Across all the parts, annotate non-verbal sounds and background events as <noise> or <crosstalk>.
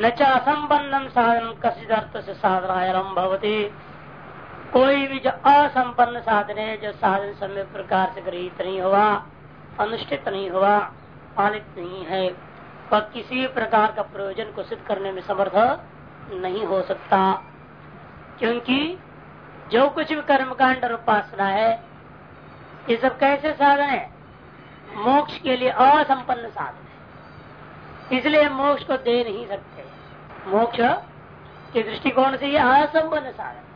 न च असंपन्नम साधन कसिद अर्थ से साधनायरम भवती। कोई भी जो असंपन्न साधन है जो साधन समय प्रकार से गृहित नहीं हुआ, अनुष्ठित नहीं हुआ, पालित नहीं है, वह किसी प्रकार का प्रयोजन को सिद्ध करने में समर्थ नहीं हो सकता। क्योंकि जो कुछ भी कर्मकांड और उपासना है, ये सब कैसे साधन है? मोक्ष के लिए असंपन्न साधन है। इसलिए मोक्ष को दे नहीं सकते। मोक्ष के दृष्टिकोण से ये असंपन्न साधन।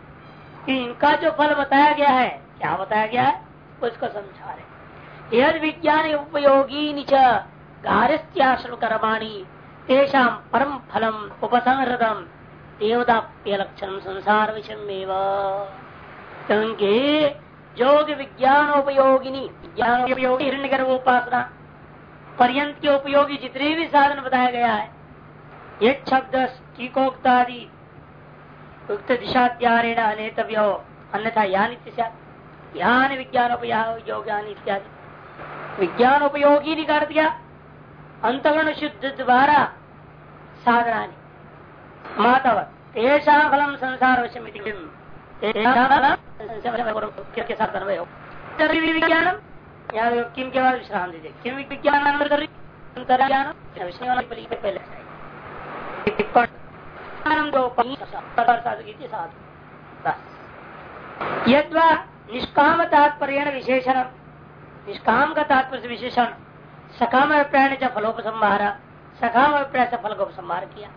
कि इनका जो फल बताया गया है, क्या बताया गया है, उसको समझा रहे यद विज्ञान उपयोगी निच गारस्याश्रम कर्माणी, तेषा परम फलम उपसंहृतम। देवदाप्य लक्षण संसार विषम क्योंकि योग विज्ञान उपयोगिनी विज्ञान उपयोगी हिरण्य गर्भ उपासना पर्यंत के उपयोगी जितने भी साधन बताया गया है ये शब्द टीकोक्तादि उक्त दिशा त्यारेण अनेतव्य अन्यथा या नित्य ज्ञान विज्ञान उपयोग इत्यादि विज्ञान उपयोगी निकाल दिया अंतगण शुद्ध द्वारा साधना मातव तेषा फलम संसार विज्ञानम किम के बाद विश्राम दीजिए किम विज्ञान पहले <laughs> निष्काम तात्पर्य विशेषण निष्काम का तात्पर्य विशेषण सकाम सकाम अभिप्राय से फल को उपसंहार किया।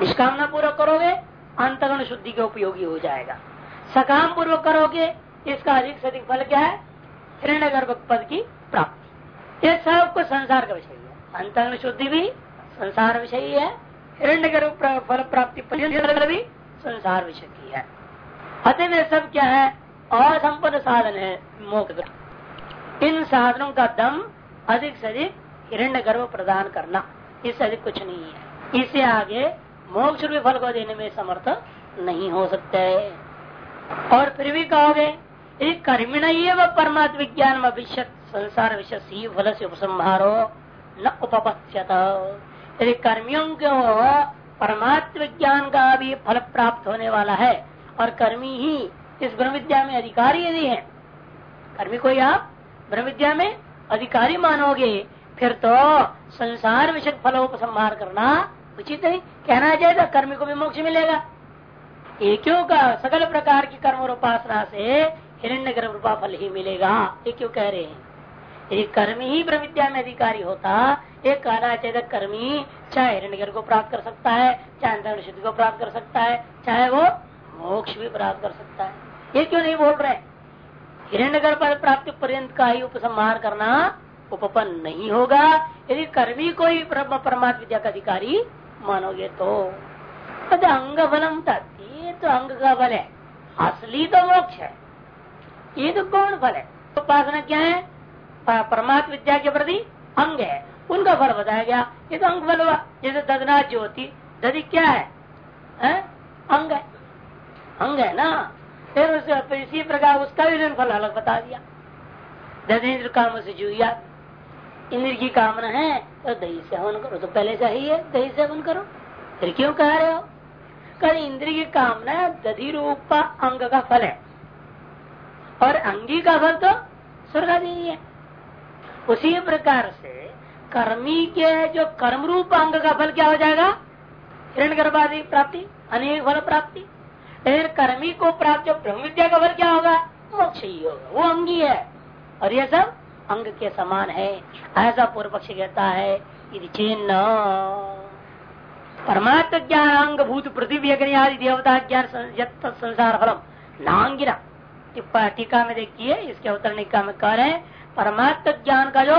निष्कामना पूर्वक करोगे, अंतगण शुद्धि के उपयोगी हो जाएगा। सकाम पूर्वक करोगे, इसका अधिक से अधिक फल क्या है? हिरण्य गर्भ पद की प्राप्ति। ये सब कुछ संसार का विषय है। अंतगण शुद्धि भी संसार विषय है। हिरण्य गर्भ फल प्राप्ति भी संसार विषय की है अतः में सब क्या है असंपन्न साधन है मोक्ष इन साधनों का दम अधिक से अधिक हिरण्य गर्भ प्रदान करना इससे अधिक कुछ नहीं है इससे आगे मोक्ष रूपी फल को देने में समर्थ नहीं हो सकते है और फिर भी कहोगे यदि कर्मिण ही परमात्म विज्ञान भविष्य संसार विषय फल से उपसंहारो न उपपत्यत यदि कर्मियों को परमात्म ज्ञान का भी फल प्राप्त होने वाला है। और कर्मी ही इस ब्रह्म विद्या में अधिकारी यदि है। कर्मी को आप ब्रह्म विद्या में अधिकारी मानोगे। फिर तो संसार विषय फलोपसंहार करना उचित नहीं। कहना चाहिए कर्मी को भी मोक्ष मिलेगा। एक का सकल प्रकार की कर्म और उपासना से हिरण्य गर्भ रूपा फल ही मिलेगा। ये क्यों कह रहे हैं? यदि कर्मी ही ब्रह्म में अधिकारी होता ये कहना चाहिए कर्मी चाहे हिरण्य को प्राप्त कर सकता है, चाहे अंतर शुद्धि को प्राप्त कर सकता है, चाहे वो मोक्ष भी प्राप्त कर सकता है। ये क्यों नहीं बोल रहे? हिरण्य गर्भ प्राप्ति पर्यंत का ही उपसंहार करना उपपन्न नहीं होगा। यदि कर्मी को ही परमात्मा विद्या का अधिकारी मानोगे तो। अंग फलम ये तो अंग का बल है। असली तो मोक्ष है। ये तो कौन फल है? उपासना तो क्या है? परमात्म विद्या के प्रति अंग है। उनका फल बताया गया ये तो अंग फल हुआ। जैसे ददना ज्योति दधि क्या है, है? अंग है। अंग है ना? फिर उसे इसी प्रकार उसका भी फल अलग बता दिया। दधेन्द्र काम से जुआ इंद्र की कामना है तो दही से हवन करो। तो पहले से ही है दही से हवन करो। फिर क्यों कह रहे हो? कल इंद्र की कामना दधि रूप का अंग का फल है। और अंगी का फल तो स्वर्ग है। उसी प्रकार से कर्मी के जो कर्म रूप अंग का फल क्या हो जाएगा? हिरण गर्भादि प्राप्ति, अनेक फल प्राप्ति। फिर कर्मी को प्राप्त जो ब्रह्म विद्या का फल क्या होगा? मोक्ष ही होगा, वो अंगी है। और ये सब अंग के समान है। ऐसा पूर्व पक्ष कहता है चिन्ह, परमात्म ज्ञान अंग, भूत, पृथ्वी, अग्नि आदि, देवता ज्ञान संसार, फलम नांगिना टीका में देखिए, इसके उत्तर निका में कह रहे हैं परमात्म ज्ञान का जो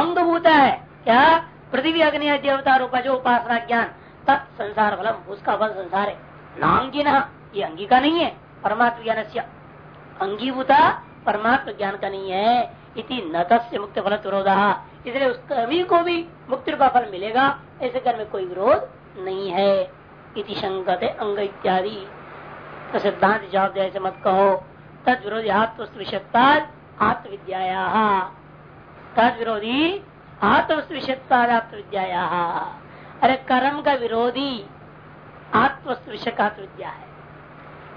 अंग भूत है, क्या? पृथ्वी अग्नि देवता रूप जो उपासना ज्ञान। तत् संसार फलम, उसका फल संसार है। नांगिना, ये अंगी का नहीं है, परमात्म ज्ञान से अंगीभूता परमात्म ज्ञान का नहीं है। इति न तस्य मुक्त फल विरोध इसलिए उस कर्मी को भी मुक्ति का फल मिलेगा, ऐसे कर्म में कोई विरोध नहीं है। इति शंकते अंग इत्यादि। तो सिद्धांत जवाब दे ऐसे मत कहो। तद विरोधी आत्मस्तु विषयता आत्मविद्या तद विरोधी आत्मविद्या अरे कर्म का विरोधी आत्मस्तु विषय का विद्या है।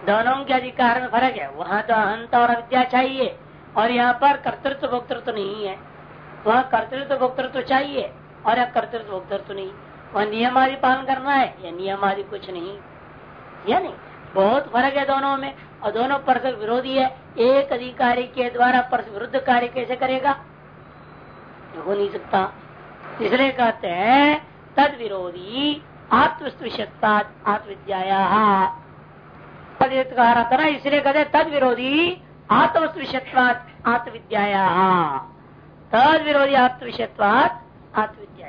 दोनों के अधिकार में फ़र्क है। वहाँ तो अहंता और अविद्या चाहिए। और यहाँ पर कर्तृत्व भोक्तृत्व नहीं है। वहाँ कर्तृत्व भोक्तृत्व चाहिए और यहाँ कर्तृत्व भोक्तृत्व नहीं। वह नियम आदि पालन करना है। या नियम आदि कुछ नहीं। या नहीं। बहुत फ़र्क है दोनों में, और दोनों परस्पर विरोधी है। एक अधिकारी के द्वारा परस्पर विरुद्ध कार्य कैसे करेगा? हो नहीं सकता। इसलिए कहते हैं तद विरोधी आत्मस्विषत्ता आत्मविद्या था ना इसलिए कहते तद विरोधी आत्मस्विषत्वात आत्मविद्या तद विरोधी आत्मविषत्वात आत्मविद्या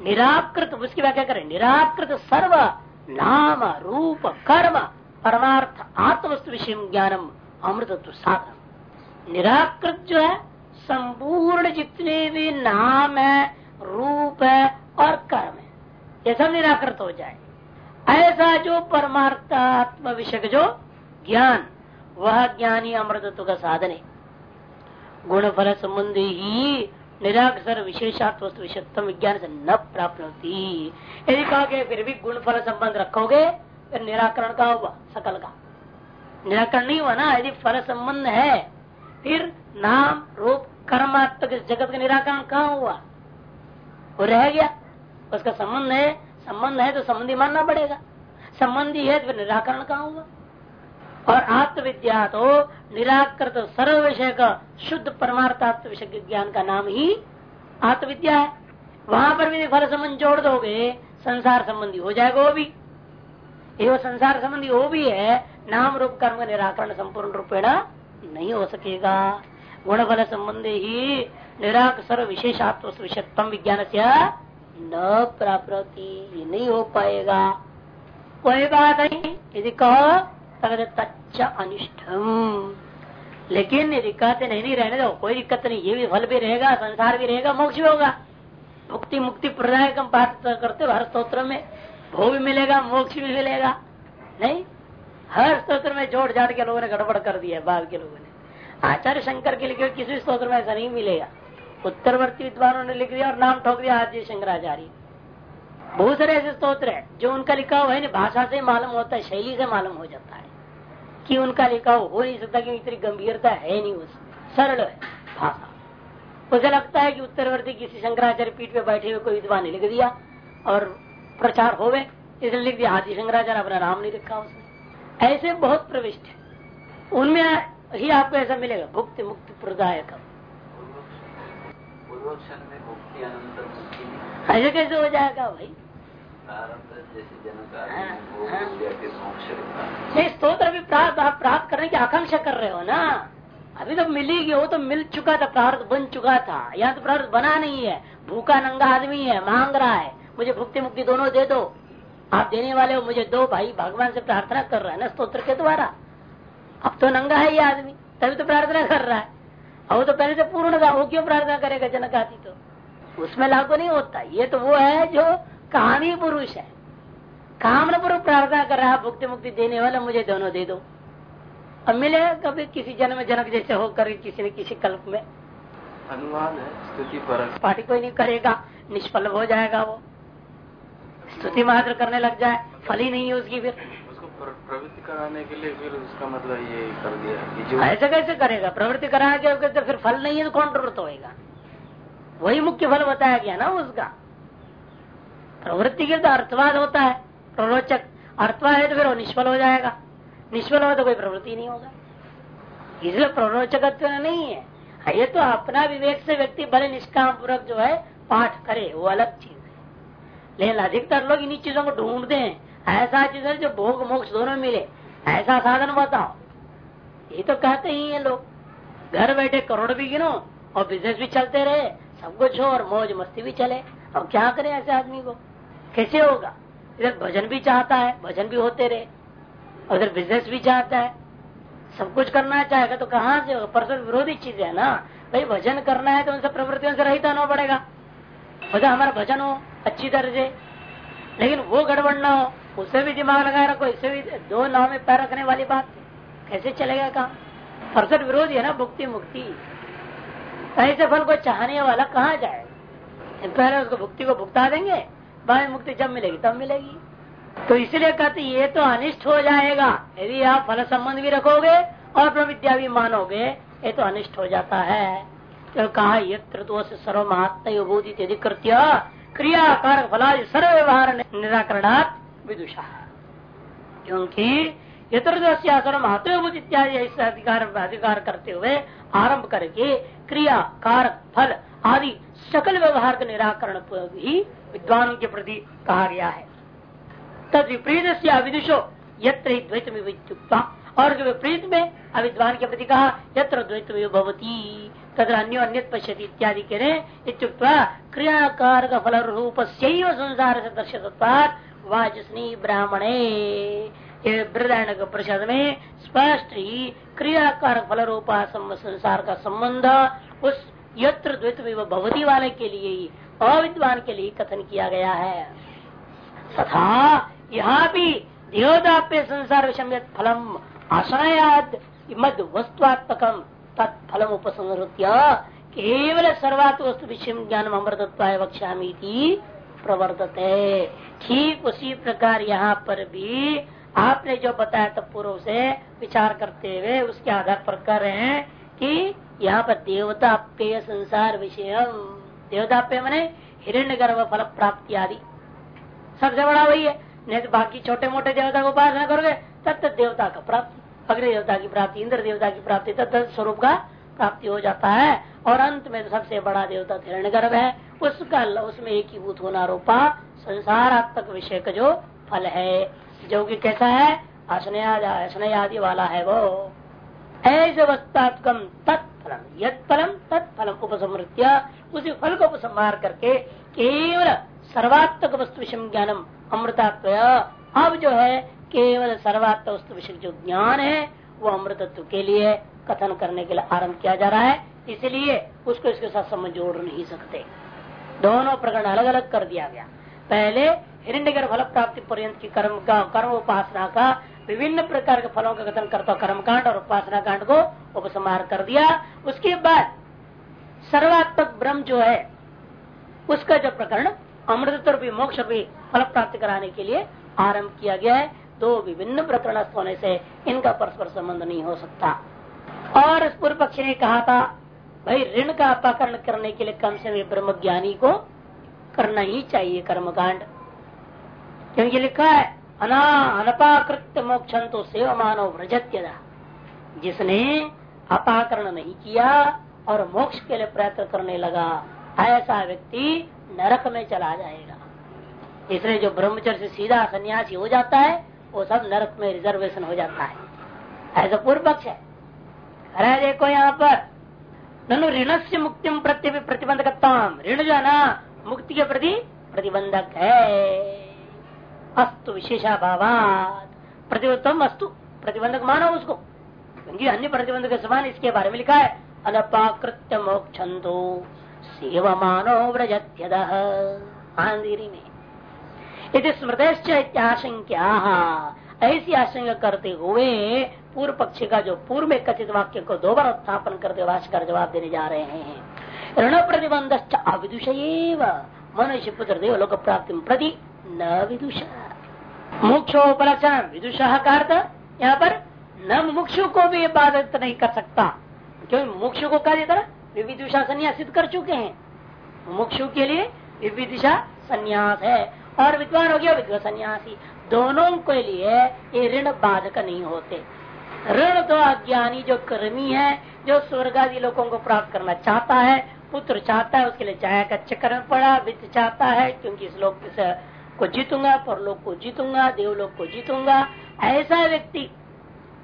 निराकृत, उसकी व्याख्या करें, निराकृत सर्व नाम, रूप, कर्म, परमार्थ आत्मस्तु विषय ज्ञानम, अमृतत्व साधन निराकृत जो है, संपूर्ण जितने भी नाम है, रूप है और कर्म है, ये सब निराकृत हो जाए। ऐसा जो परमार्थ, आत्म विषय जो ज्ञान, वह ज्ञानी अमृतत्व का साधन है। गुण फल संबंधी ही निराक्षर विशेषात्व विषयत्म विज्ञान से न प्राप्त होती। यदि कहा फिर भी गुण फल संबंध रखोगे, फिर निराकरण का होगा सकल का। निराकरण नहीं हुआ ना, यदि फल संबंध है, फिर नाम, रूप, कर्मात्मक जगत का निराकरण कहाँ हुआ? वो रह गया। उसका संबंध है संबंध है तो संबंधी मानना पड़ेगा। संबंधी है तो फिर निराकरण कहाँ हुआ? और आत्मविद्या तो निराकृत सर्व विषय का शुद्ध परमार्थात्म विषय ज्ञान का नाम ही आत्मविद्या है। वहाँ पर भी फल संबंध जोड़ दोगे, संसार संबंधी हो जाएगा वो भी। ये वो संसार संबंधी वो भी है, नाम रूप कर्म का निराकरण संपूर्ण रूपेण नहीं हो सकेगा। गुण फल संबंधी ही निराक निराकर विशेषात्व विषयत्म विज्ञान से न प्राप्त नहीं हो पाएगा। कोई बात नहीं, यदि कहो तच्च अनिष्टम। लेकिन यदि कहते नहीं नहीं रहने दो, कोई दिक्कत नहीं, ये भी फल भी रहेगा, संसार भी रहेगा, मोक्ष भी होगा। मुक्ति मुक्ति प्रदायक हम बात करते हर स्त्रोत्र में भोग भी मिलेगा, मोक्ष भी मिलेगा, नहीं? हर स्त्रोत्र में जोड़ जाड़ के लोगों ने गड़बड़ कर दिया बाद के लोगों ने। आचार्य शंकर के लिखे किसी स्त्रोत्र में ऐसा नहीं मिलेगा। उत्तरवर्ती विद्वानों ने लिख दिया और नाम ठोक दिया आदि शंकराचार्य। बहुत सारे ऐसे स्त्रोत्र है, जो उनका लिखा हुआ है, भाषा से मालूम होता है, शैली से मालूम हो जाता है। कि उनका लिखा हो नहीं सकता क्योंकि इतनी गंभीरता है नहीं उस। सरल है। भाषा उसे लगता है कि उत्तरवर्ती किसी शंकराचार्य पीठ पे बैठे हुए कोई विद्वान ने लिख दिया और प्रचार हो गए इसलिए लिख दिया आदि शंकराचार्य अपना नाम नहीं लिखा उसने। ऐसे बहुत प्रविष्ट है। उनमें ही आपको ऐसा मिलेगा भुक्ति मुक्ति प्रदायक। ऐसे कैसे हो जाएगा भाई? नहीं स्त्रोत्र अभी प्राप्त आप प्राप्त करने की आकांक्षा कर रहे हो ना? अभी तो मिलेगी, वो तो मिल चुका था, प्रार्थ बन चुका था। यहाँ तो प्रार्थ बना नहीं है। भूखा, नंगा आदमी है, मांग रहा है। मुझे भुक्ति मुक्ति दोनों दे दो। आप देने वाले हो, मुझे दो भाई, भगवान से प्रार्थना कर रहा है ना स्त्रोत्र के द्वारा। अब तो नंगा है ये आदमी, तभी तो प्रार्थना कर रहा है। और तो पहले से पूर्ण था, वो क्यों प्रार्थना करेगा जनक आदि तो? उसमें लागू नहीं होता। ये तो वो है जो कामी पुरुष है। कामना पूर्वक प्रार्थना कर रहा भुक्ति मुक्ति देने वाला मुझे दोनों दे दो। अब मिलेगा कभी किसी जन्म जनक जैसे होकर किसी न किसी कल्प में। अनुमान है स्तुति पर पार्टी कोई नहीं करेगा निष्फल हो जाएगा वो। स्तुति मात्र करने लग जाए फल ही नहीं है उसकी फिर। उसको प्रवृत्ति कराने के लिए फिर उसका मतलब ये कर दिया कि जो ऐसे कैसे करेगा? प्रवृत्ति कराने के तो फिर फल नहीं है तो कौन प्रवृत्त होएगा? वही मुख्य फल बताया गया ना उसका। प्रवृत्ति के तो अर्थवाद होता है, प्ररोचक। अर्थवाद है तो फिर वो निष्फल हो जाएगा। निष्फल हो तो कोई प्रवृत्ति नहीं होगा। इसलिए प्ररोचकत्व नहीं है। ये तो अपना विवेक से व्यक्ति बड़े निष्काम पूर्वक जो है, पाठ करे, वो अलग चीज़ है। लेकिन अधिकतर लोग इन्हीं चीज़ों को ढूंढते हैं। ऐसा चीज़ है जो भोग मोक्ष दोनों मिले। ऐसा साधन बताओ। ये तो कहते ही है लोग। घर बैठे करोड़ भी गिनो और बिज़नेस भी चलते रहे। सब कुछ हो और मौज मस्ती भी चले। अब क्या करे ऐसे आदमी को? कैसे होगा? इधर भजन भी चाहता है, भजन भी होते रहे। और इधर बिज़नेस भी चाहता है। सब कुछ करना चाहेगा तो कहाँ से होगा? परस्पर विरोधी चीज़ है ना? भाई भजन करना है तो उनसे प्रवृत्तियों से रहित होना पड़ेगा। तो हमारा भजन हो, अच्छी तरह से लेकिन वो गड़बड़ ना हो, उसे भी दिमाग लगाए रखो, इससे भी दो नाव में पैर रखने वाली बात कैसे चलेगा काम? परसठ विरोधी है ना, भुक्ति मुक्ति। ऐसे फल को चाहने वाला कहाँ जाए? पहले उसको भुक्ति को भुगता देंगे। बाद मुक्ति जब मिलेगी, तब मिलेगी। तो इसलिए कहते ये तो अनिष्ट हो जाएगा। यदि आप फल संबंध भी रखोगे और प्रविद्या भी मानोगे, ये तो अनिष्ट हो जाता है। तो कहा, यत्र तो सर्व महात्मभूति अधिकृत्य क्रियाकार फला सर्व व्यवहार निराकरणात् विदुषा। क्योंकि यत्र महात्मभूत इत्यादि ऐसे अधिकार अधिकार करते हुए आरंभ करके क्रिया कारक फल आदि सकल व्यवहार के निराकरण भी विद्वानों के प्रति कहा गया है। तद विपरीत से अविदुषो यत्र द्वैत और जो विपरीत में अविद्वान के प्रति कहा, यत्र द्वैत भवती तद अन्य अन्य पश्यति इत्यादि के इत्युक्ता क्रियाकार का फल रूप से संसार से दर्शित वाजस्नी ब्राह्मणे। बृदायण परिषद में स्पष्ट ही क्रियाकार फल रूपा संसार का संबंध उस यत्र द्वित भगवती वाले के लिए ही अविद्वान के लिए कथन किया गया है। तथा यहाँ भी देवदाप्य संसार विषम फलम आशनायाद मद वस्तुआत्मकम तत्फलम उपसंहृत्य केवल सर्वात वस्तु विषय ज्ञान अमृतत्व वक्षा प्रवर्तते। ठीक उसी प्रकार यहाँ पर भी आपने जो बताया था पूर्व से विचार करते हुए, उसके आधार पर कर रहे हैं कि यहाँ पर देवता पेय संसार विषय देवता पेय मैंने हिरण्य गर्भ फल प्राप्ति आदि सबसे बड़ा वही है। नहीं तो बाकी छोटे मोटे देवता को उपासना करोगे, तब तक देवता का प्राप्ति, अग्नि देवता की प्राप्ति, इंद्र देवता की प्राप्ति, तब तक स्वरूप का प्राप्ति हो जाता है। और अंत में तो सबसे बड़ा देवता हिरण्य गर्भ है। उसका उसमें एक ही भूत होना रूपा, संसारात्मक विषय का जो फल है। जो कि कैसा है? असनय आदि वाला है वो। ऐसे वस्तात्म तत्फलम यद फलम तत्फलम उपसमृत्य उसी फल को उपसंहार करके केवल सर्वात्मक वस्तु विषय ज्ञानम अमृतात्व अब जो है, केवल सर्वात्म वस्तु विषय जो ज्ञान है, वो अमृतत्व के लिए कथन करने के लिए आरंभ किया जा रहा है, इसलिए उसको इसके साथ समझ जोड़ नहीं सकते। दोनों प्रकरण अलग अलग कर दिया गया। पहले हिरण्य फल प्राप्ति पर्यंत की कर्म का कर्म उपासना का विभिन्न प्रकार के फलों का कथन करता कर्म कांड और उपासना कांड को उपसंहार कर दिया। उसके बाद सर्वात्मक ब्रह्म जो है, उसका जो प्रकरण अमृत भी, मोक्ष भी फल प्राप्त कराने के लिए आरंभ किया गया है। दो विभिन्न प्रकरण होने से इनका परस्पर संबंध नहीं हो सकता। और पूर्व पक्ष ने कहा था, भाई, ऋण का अपाकरण करने के लिए कम से कम ब्रह्म ज्ञानी को करना ही चाहिए कर्मकांड। क्योंकि लिखा है अना अनपाकृत मोक्षण तो सेवा मानव व्रजत्यदा। जिसने अपाकरण नहीं किया और मोक्ष के लिए प्रयत्न करने लगा, ऐसा व्यक्ति नरक में चला जाएगा। इसलिए जो ब्रह्मचर्य से सीधा सन्यासी हो जाता है, वो सब नरक में रिजर्वेशन हो जाता है। ऐसा पूर्व पक्ष है। अरे देखो यहाँ पर, ननु ऋण से मुक्ति प्रति प्रतिबंधकता ऋण जो है ना, मुक्ति के प्रति प्रतिबंधक है। अस्तु विशेषाभावात। प्रतिबंधम अस्तु। प्रतिबंधक मानो उसको। क्योंकि अन्य प्रतिबंधक के समान इसके बारे में लिखा है। अनपाकृत्य मोक्षंतो सेव मानो व्रजत्यद। आंधीरी में। यदि स्मृत आशंका ऐसी आशंका करते हुए पूर्व पक्ष का जो पूर्व में कथित वाक्य को दो बार उत्थापन करते भाषकर जवाब देने जा रहे हैं। ऋण प्रतिबंध अविदुष मनुष्य पुत्र देव लोक प्राप्ति प्रति न विदुष। मोक्षोपलक्षण विदुष का अर्थ यहाँ पर न मुक्षु को भी बाधित नहीं कर सकता। क्योंकि मुक्षु को कह देता विविदुषा संन्यासित कर चुके हैं। मुक्षु के लिए विविदिशा संन्यास है। और विद्वान हो गया विद्वा सन्यासी। दोनों के लिए ये ऋण बाधक नहीं होते। ऋण तो अज्ञानी जो कर्मी है, जो स्वर्ग आदि लोगों को प्राप्त करना चाहता है, पुत्र चाहता है, उसके लिए चाहे अच्छा कर्म पड़ा, वित्त चाहता है, क्योंकि इस लोग को जीतूँगा पर लोग को जीतूँगा, देवलोक को जीतूँगा, ऐसा व्यक्ति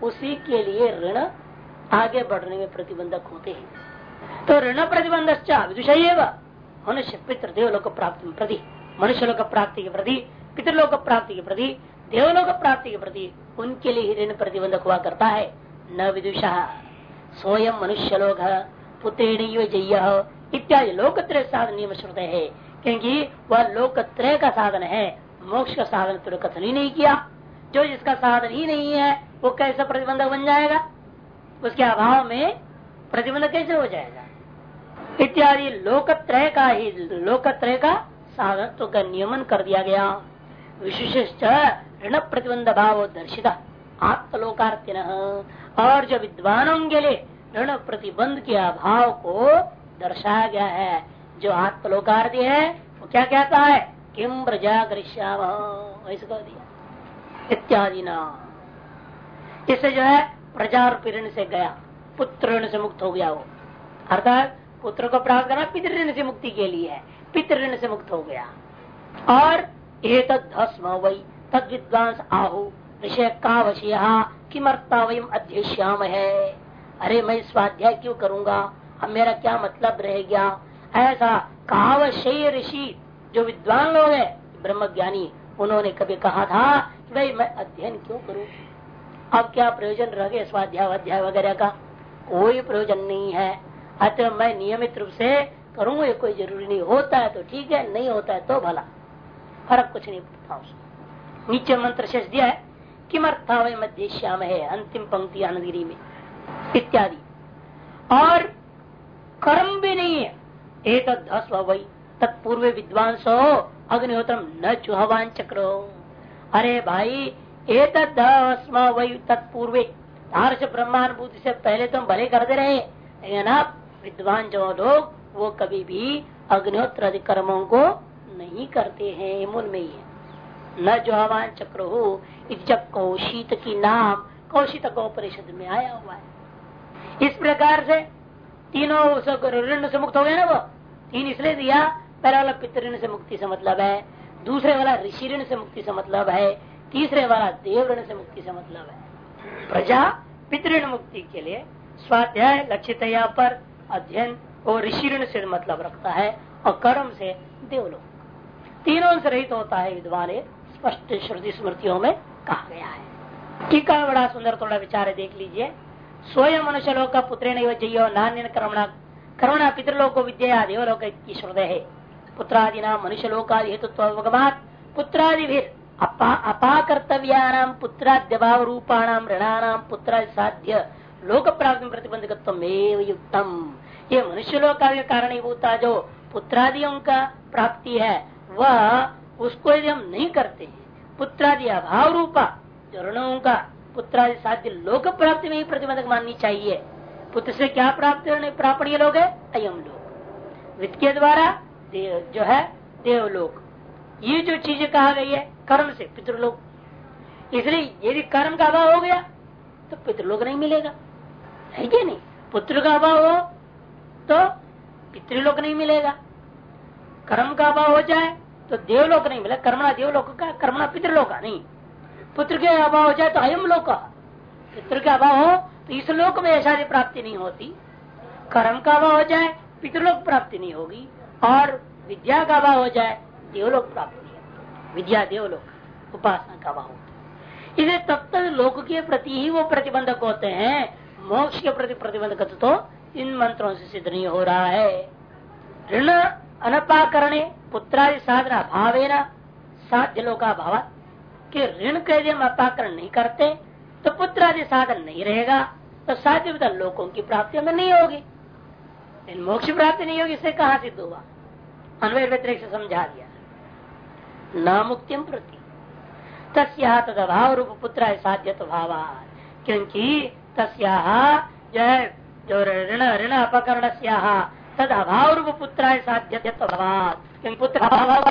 उसी के लिए ऋण आगे बढ़ने में प्रतिबंधक होते हैं। तो ऋण प्रतिबंध विदुषय मनुष्य पितृ देवलोक प्राप्ति प्रति मनुष्य लोक प्राप्ति के प्रति, पितृलोक प्राप्ति के प्रति, देवलोक प्राप्ति के प्रति उनके लिए ही ऋण प्रतिबंधक हुआ करता है। न विदुषा, स्वयं मनुष्य लोग पुत्रेण इत्यादि लोकत्रय साधन नियम श्रुत है। क्योंकि वह लोकत्रय का साधन है। मोक्ष का साधन तो कथन ही नहीं किया। जो जिसका साधन ही नहीं है, वो कैसे प्रतिबंधक बन जाएगा? उसके अभाव में प्रतिबंध कैसे हो जाएगा? इत्यादि लोकत्रय का ही, लोकत्रय का साधत्व का नियमन कर दिया गया। विशिष्ट ऋण प्रतिबंध भाव दर्शित आत्मलोकार्थिन और जो विद्वानों के लिए ऋण प्रतिबंध के अभाव को दर्शाया गया है जो आत्मलोकार्थी है, वो क्या कहता है? किम प्रजा दिया। इत्यादि ना इससे जो है, प्रजा और ऋण से गया। पुत्र ऋण से मुक्त हो गया वो। अर्थात, पुत्र को प्राप्त करना पितृण से मुक्ति के लिए है। पितृण से मुक्त हो गया। और एक धस्म वही तद विद्वांस आहु। विषय का वशिया, किमर्ता वही अध्यक्ष्याम है अरे, मैं स्वाध्याय क्यों करूँगा? अब मेरा क्या मतलब रह गया? ऐसा कावशय ऋषि, जो विद्वान लोग है ब्रह्म ज्ञानी उन्होंने कभी कहा था कि भाई मैं अध्ययन क्यों करूँ? अब क्या प्रयोजन रह गया स्वाध्याय वगैरह का? कोई प्रयोजन नहीं है। अतः मैं नियमित रूप से करूँगा ये कोई ज़रूरी नहीं। होता है तो ठीक है, नहीं होता है तो भला। फ़र्क कुछ नहीं पड़ता उसको नीचे मंत्र शेष दिया है किमर्था वही मध्य श्याम है अंतिम पंक्ति आनंदगिरी में। इत्यादि। और कर्म भी नहीं है। एक वही तत्पूर्व विद्वांस हो अग्निहोत्र न चुहवान चक्र। अरे भाई एक वही तत्पूर्व तारस ब्रह्मानुभूति से पहले तुम भले करते रहे, लेकिन आप विद्वान जो लोग, वो कभी भी अग्निहोत्र कर्मों को नहीं करते हैं मूल में ही है। न जो हवान चक्र हो जब कौशित की नाम, कौशित को परिषद में आया हुआ है। इस प्रकार से तीनों ऋण से मुक्त हो गया ना वो। तीन इसलिए दिया पहला वाला पितृण से मुक्ति से मतलब है। दूसरे वाला ऋषि ऋण से मुक्ति से मतलब है। तीसरे वाला देव ऋण से मुक्ति से मतलब है। प्रजा पितृण मुक्ति के लिए स्वाध्याय लक्षित पर। अध्ययन और ऋषि ऋण से मतलब रखता है और कर्म से देवलोक। तीनों से रहित होता है विद्वान स्पष्ट श्रुति स्मृतियों में कहा गया है। टीका बड़ा सुंदर थोड़ा विचार देख लीजिए। स्वयं मनुष्य लोग का पुत्र जयो नान्य कर्मणा कर्मणा पितृलोक विद्या देवलोक की श्रुदय है नाम मनुष्य लोकादि हेतुत्वगमात पुत्रादि भी अपा कर्तव्या पुत्राद्यभाव रूपाणाम ऋणानाम पुत्र साध्य लोक प्राप्ति प्रतिबंधकत्व युक्तम ये मनुष्य लोक का कारणीभूता जो पुत्रादियों का प्राप्ति है वह उसको यदि हम नहीं करते पुत्रादि अभाव रूपा चरणों का पुत्रादि साध्य लोक प्राप्ति में ही प्रतिबंधक माननी चाहिए। पुत्र से क्या प्राप्त प्रापणीय लोग है? अयम लोग वित्त के द्वारा जो है, देवलोक। ये जो चीज़ें कहा गई है, कर्म से, पितृलोक। इसलिए यदि कर्म का अभाव हो गया तो पितृलोक नहीं मिलेगा। है क्या नहीं? पुत्र का अभाव हो तो पितृलोक नहीं मिलेगा। कर्म का अभाव हो जाए तो देवलोक नहीं मिलेगा कर्मणा देवलोक का, कर्मणा पितृलोक का नहीं। पुत्र के अभाव हो जाए तो अयम लोक पितृ का अभाव हो तो इस लोक में ऐसा प्राप्ति नहीं होती। कर्म का अभाव हो जाए, पितृलोक प्राप्ति नहीं होगी। और विद्या का अभाव हो जाए, देवलोक प्राप्ति है विद्या, देवलोक, उपासना का अभाव होता है। तब तक लोक के प्रति ही वो प्रतिबंधक होते हैं। मोक्ष के प्रति प्रतिबंधक तो इन मंत्रों से सिद्ध नहीं हो रहा है। ऋण, अनपाकरण, पुत्रादि साधना भावे न साध्य लोका भाव कि ऋण के यदि हम अपाकरण नहीं करते तो पुत्र आदि साधन नहीं रहेगा तो साध्य लोगों की प्राप्ति हमें नहीं होगी। मोक्ष प्राप्ति नहीं होगी, इससे कहा सिद्ध हुआ? अन्वय व्यतिरिक से समझा दिया। न मुक्ति प्रति। तस्या तदभाव रूप पुत्र साध्य तो भाव क्योंकि तस्या जो है, जो ऋण ऋण अपकरण तद अभाव रूप पुत्र साध्य तो भाव क्योंकि पुत्र अभाव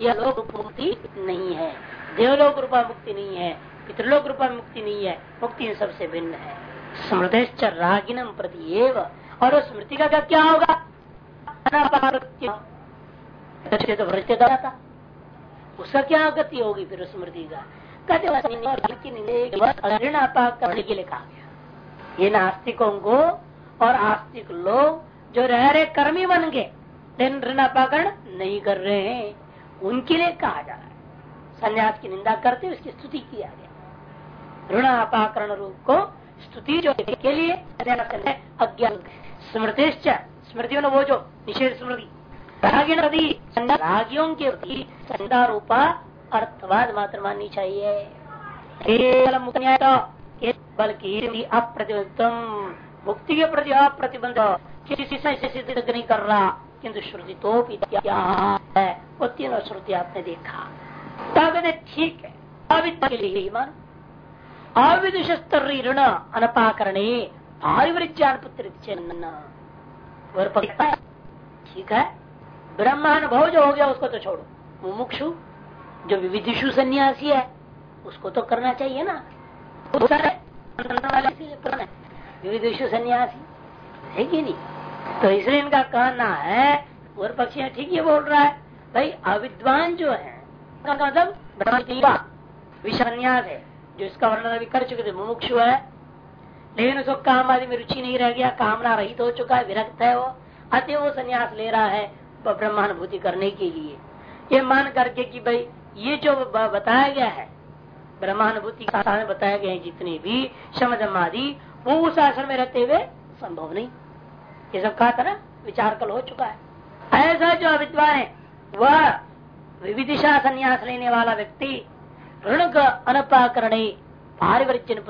यह मुक्ति नहीं है। देवलोक रूपा मुक्ति नहीं है, पितृलोक रूपा मुक्ति नहीं है, मुक्ति इन सबसे भिन्न है। स्मृत रागिनम प्रति एव, और स्मृति का क्या होगा? तो उसका क्या गति होगी फिर स्मृति का? कहते करने के लिए कहा गया। ये नास्तिकों को और आस्तिक लोग जो रह रहे कर्मी बन गए ऋण अपाकरण नहीं कर रहे हैं, उनके लिए कहा जा रहा है। संन्यास की निंदा करते हुए उसकी स्तुति किया गया ऋण अपाकरण रूप को स्तुति जो के लिए अज्ञान स्मृति स्मृतियों ने वो जो निषेध स्मृति रागियों के प्रति संदा रूपा अर्थवाद मात्र माननी चाहिए। बल्कि अप्रतिबंधम मुक्ति के प्रति अप्रतिबंध, किसी से सिद्ध नहीं कर रहा किंतु श्रुति तो भी है। वो तीनों श्रुति आपने देखा। तब ठीक है। अविद्या मान अविदुषस्तरी ऋण अनपाकरणे। ठीक है। ब्रह्मानुभव जो हो गया, उसको तो छोड़ो। मुमुक्षु, जो विविधिशु सन्यासी है, उसको तो करना चाहिए ना। विविधिशु सन्यासी है कि नहीं? तो इसलिए इनका कहना है और पक्षी ठीक ये बोल रहा है। भाई, अविद्वान जो है मतलब विषन्यास है, जो इसका वर्णन अभी कर चुके थे, मुमुक्षु है। लेकिन उसको काम आदि में रुचि नहीं रह गया, कामना रहित हो चुका है, विरक्त है वो। अतः वो संन्यास ले रहा है ब्रह्मानुभूति करने के लिए। ये मान करके कि भाई, ये जो बताया गया है, ब्रह्मानुभूति का बताया गया है, जितने भी शमदम आदि, वो उस आश्रम में रहते हुए संभव नहीं। ये सब कहा था ना, विचार कल हो चुका है। ऐसा जो अविद्वान है, वह विविदिशा संन्यास लेने वाला व्यक्ति ऋण का अनपाकरण पारिवर्जन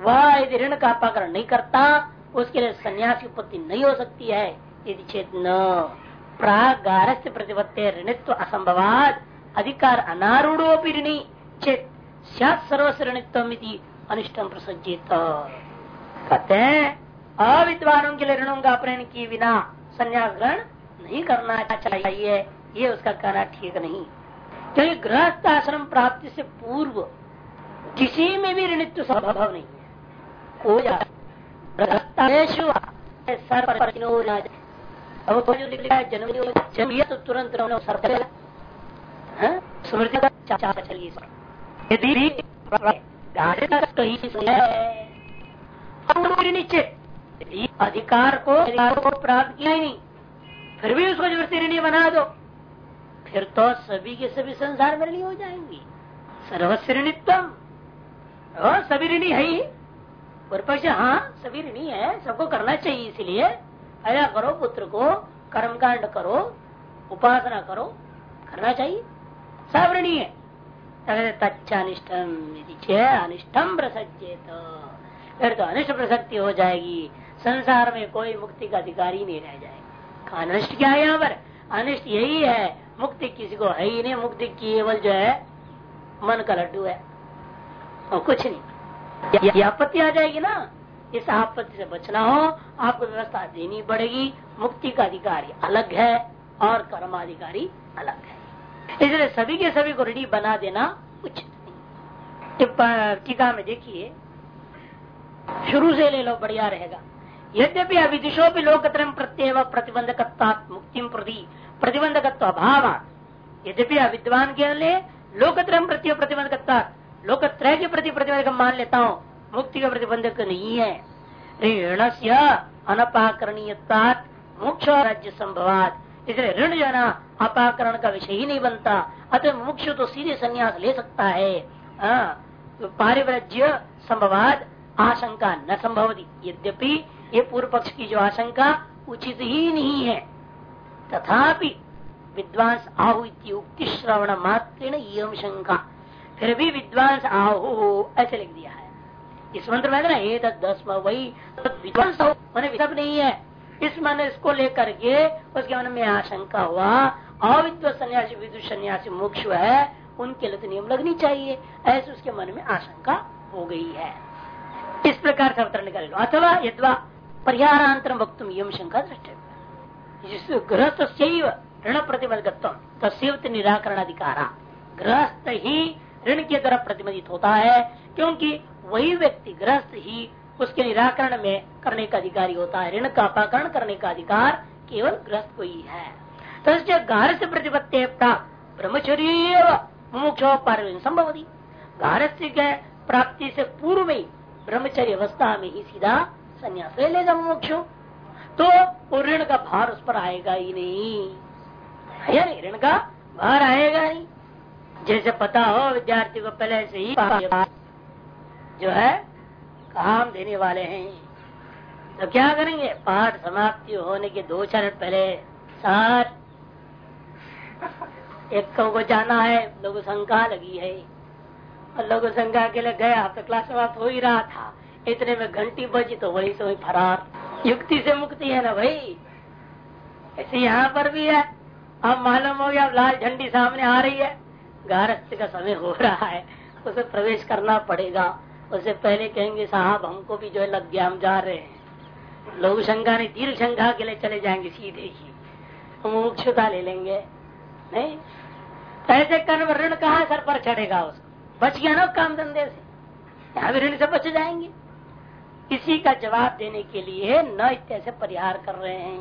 वह यदि ऋण का अपाकरण नहीं करता उसके लिए संन्यास उत्पत्ति नहीं हो सकती है, यदि चेत न। प्रागारस्य प्रतिपत्ति ऋणित्व असंभवाद अधिकार अनारूढ़ो ऋणी चेत सर्वस्व ऋणित्व अनिष्टम प्रसज्जित कहते हैं अविद्वानों के लिए ऋणों का अपहरण किए बिना संन्यास ग्रहण नहीं करना चाहिए। ये उसका कहना ठीक नहीं। क्योंकि गृहस्थ आश्रम प्राप्ति से पूर्व किसी में भी ऋणित्व संभव नहीं है। जन्म तो तुरंत हाँ? चलिए नीचे अधिकार को प्राप्त किया ही नहीं, फिर भी उसको ज़बरदस्ती ऋणी बना दो। फिर तो सभी के सभी संसार में ऋणी हो जाएँगे। सर्वस्व ऋणित्व सभी ऋणी है ही। पक्ष हाँ सभी ऋणी है, सबको करना चाहिए इसलिए। ऐसा करो, पुत्र को कर्म कांड करो, उपासना करो, करना चाहिए। सब ऋणी है। अनिष्टम प्रसज्जेत फिर तो अनिष्ट प्रसक्ति हो जाएगी। संसार में कोई मुक्ति का अधिकारी नहीं रह जाएगा। अनिष्ट क्या है यहाँ पर? अनिष्ट यही है मुक्ति किसी को है ही नहीं, मुक्ति केवल जो है, मन का लड्डू है। और कुछ नहीं। ये आपत्ति आ जाएगी ना। इस आपत्ति से बचना हो, आपको व्यवस्था देनी पड़ेगी। मुक्ति का अधिकारी अलग है और कर्माधिकारी अलग है। इसलिए सभी के सभी को रेडी बना देना उचित नहीं। टीका में देखिए। शुरू से ले लो, बढ़िया रहेगा। यद्यपि अविदिशो भी लोकत्रम प्रत्यय प्रतिबंधकता मुक्ति प्रति प्रतिबंधक अभाव यद्यपि अविद्वान के लिए लोकत्रम प्रत्यय प्रतिबंधक लोकत्रय के प्रति प्रतिबंधक मान लेता हूँ, मुक्ति का प्रतिबंधक नहीं है। ऋण से अनपाकरणीय मोक्ष राज्य संभवात। इसलिए ऋण जो है अपाकरण का विषय ही नहीं बनता। अतः मोक्ष तो सीधे संन्यास ले सकता है। तो पारिव्रज्य संभवाद आशंका न संभव यद्यपि ये पूर्व पक्ष की जो आशंका, उचित ही नहीं है। तथापि विद्वांस आहु उक्ति श्रवण मात्र शंका फिर भी विद्वांस आहु ऐसे लिख दिया है। इस मंत्र में ना ये दस वही विद्वांस। मैंने नहीं है। इस मन इसको लेकर के उसके मन में आशंका हुआ, अविद्व सन्यासी विद्युत सन्यासी, मोक्ष है उनके लिए तो नियम लगनी चाहिए। ऐसे उसके मन में आशंका हो गई है। इस प्रकार से अवतरण निकाले अथवा यदवा परिहारांतरम वक्त यम शंका दृष्टि गृहस्थ ऋण प्रतिबंधत्व तस्वत निराकरण अधिकारा गृहस्थ ही ऋण के द्वारा प्रतिबंधित होता है, क्योंकि वही व्यक्ति गृहस्थ ही उसके निराकरण में करने का अधिकारी होता है। ऋण का अपाकरण करने का अधिकार केवल गृहस्थ को ही है। तो गार से प्रतिपत्ति प्राप्त ब्रह्मचर्य संभव गारस्य के प्राप्ति से पूर्व में ब्रह्मचर्य अवस्था में ही सीधा संन्यास ले लेगा मोक्ष तो ऋण का भार उस पर आएगा ही नहीं। नहीं ऋण का भार आएगा ही। जैसे पता हो विद्यार्थी को पहले से ही जो है, काम देने वाले हैं। तो क्या करेंगे? पाठ समाप्ति होने के दो चार पहले सार एक को जाना है। लोग शंका लगी है। और लोग संख्या के लिए गया तो क्लास समाप्त हो ही रहा था। इतने में घंटी बजी तो वही से वही फरार युक्ति से मुक्ति है ना भाई? ऐसे यहाँ पर भी है। अब मालूम हो गया लाल झंडी सामने आ रही है। गारस्थ का समय हो रहा है। उसे प्रवेश करना पड़ेगा। उससे पहले कहेंगे, साहब, हमको भी जो है लग गया, हम जा रहे हैं। लोग शंका नहीं दीर्घ शंका के लिए चले जाएँगे सीधे ही। हम मुक्षुता ले लेंगे। नहीं? ऐसे कर्म ऋण कहा सर पर चढ़ेगा उसको? बच गया ना काम धंधे से? यहाँ भी ऋण से बच जाएँगे। इसी का जवाब देने के लिए न इतने परिहार कर रहे हैं।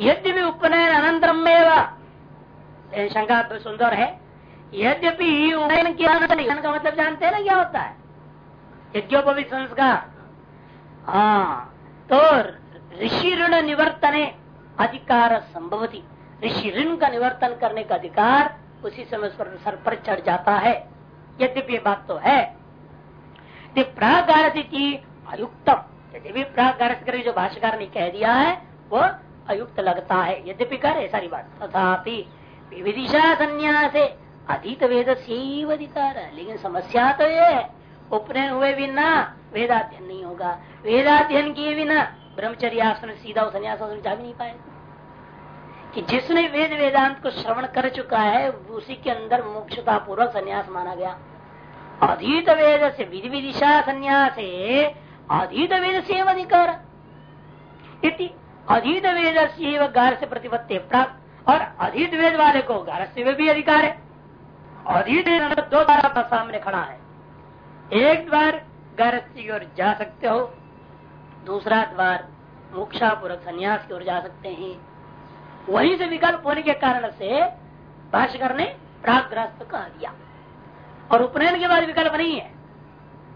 यद्यपि उपनयन अनंतरम में शंका तो सुंदर है। यद्यपि उपनयन के अनंतर का मतलब जानते हैं ना क्या होता है? यज्ञोपवी संस्कार। हाँ तो ऋषि ऋण निवर्तने अधिकार संभवती। ऋषि ऋण का निवर्तन करने का अधिकार उसी समय पर सर पर चढ़ जाता है। यद्यपि बात तो है। प्रागारसी की अयुक्तम। यद्यपि प्रागारस जो भाष्यकार ने कह दिया है, वो अयुक्त लगता है। यद्यपि करे, सारी बात। तथापि विविदिशा संन्यास, अधीत वेद अधिकार है लेकिन समस्या तो ये है, उपनयन हुए बिना वेदाध्ययन नहीं होगा। वेदाध्ययन किए बिना ब्रह्मचर्य आसन, सीधा संन्यास आसन जा भी नहीं पाएगा। कि जिसने वेद वेदांत को श्रवण कर चुका है, उसी के अंदर मोक्षता पूर्वक संन्यास माना गया। अधीत वेद से विधि विदिशा संन्यास अधीत वेद से अधिकार। अधीत वेद से गार से प्रतिपत्ति प्राप्त, और अधीत वेद वाले को गार से भी अधिकार है। अधीत दो द्वार आपका सामने खड़ा है। एक द्वार गारस्थी की ओर जा सकते हो, दूसरा द्वार मोक्षापूर्वक संन्यास की ओर जा सकते हैं। वहीं से विकल्प होने के कारण से भाष्यकर ने प्राग्रस्त कह दिया। और उपनयन के बाद विकल्प नहीं है।